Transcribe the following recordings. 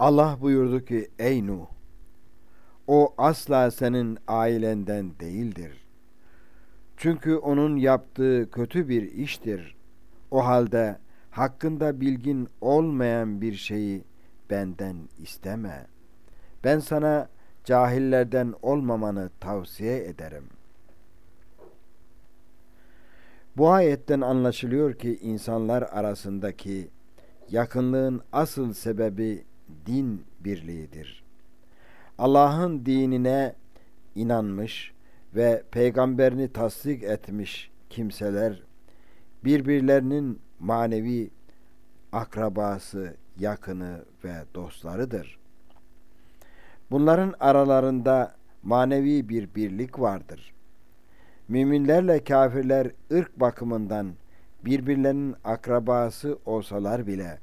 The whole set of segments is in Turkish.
Allah buyurdu ki ey Nuh o asla senin ailenden değildir. Çünkü onun yaptığı kötü bir iştir. O halde hakkında bilgin olmayan bir şeyi benden isteme. Ben sana cahillerden olmamanı tavsiye ederim. Bu ayetten anlaşılıyor ki insanlar arasındaki yakınlığın asıl sebebi din birliğidir. Allah'ın dinine inanmış ve peygamberini tasdik etmiş kimseler birbirlerinin manevi akrabası, yakını ve dostlarıdır. Bunların aralarında manevi bir birlik vardır. Müminlerle kafirler ırk bakımından birbirlerinin akrabası olsalar bile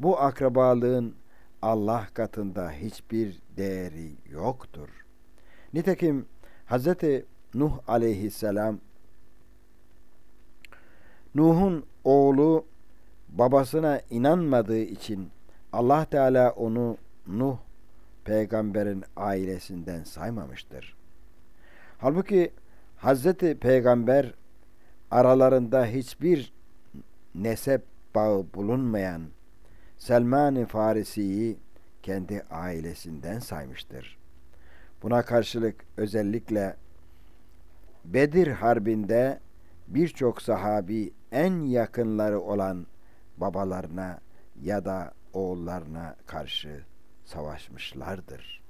bu akrabalığın Allah katında hiçbir değeri yoktur. Nitekim Hz. Nuh aleyhisselam Nuh'un oğlu babasına inanmadığı için Allah Teala onu Nuh peygamberin ailesinden saymamıştır. Halbuki Hazreti Peygamber aralarında hiçbir nesep bağı bulunmayan Selman-ı Farisi'yi kendi ailesinden saymıştır. Buna karşılık özellikle Bedir Harbi'nde birçok sahabi en yakınları olan babalarına ya da oğullarına karşı savaşmışlardır.